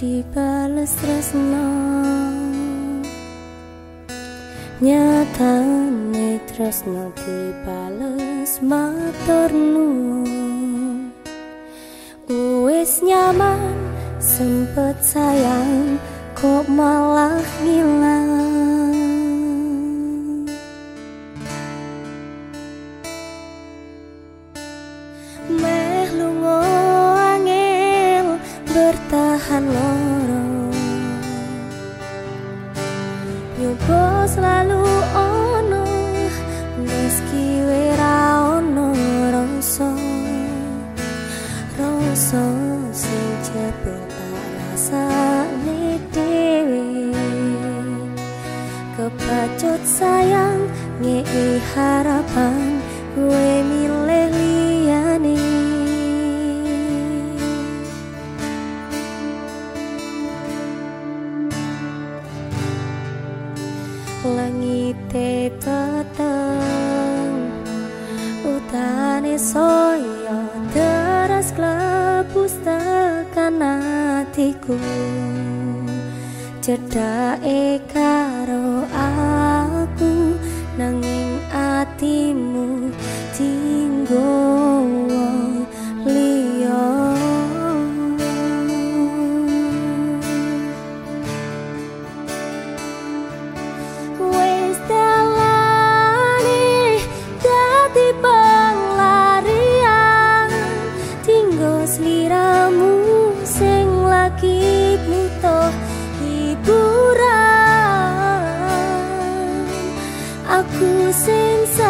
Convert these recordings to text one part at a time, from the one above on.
dibales tresno Nyatane tresno dibales maturnu. Uwis nyaman sempet sayang kok malah ngilang bertahan loro. Nyoba selalu ono Meski wera ono Rasa. Sing jebol tak rasa dewe Kepacut sayang ngei harapan Gue milih langite peteng utane soyo deras klepus tekan hatiku cedak karo Aku sing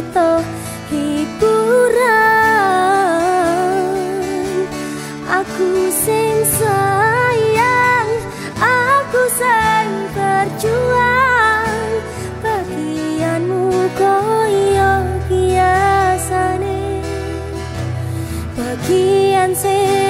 butuh hiburan. Aku sing sayang aku sing berjuang. Bagianmu koyo biasane. Bagian sing